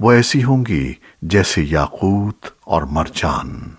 वो ऐसी होंगी जैसे याकूत और मरजान।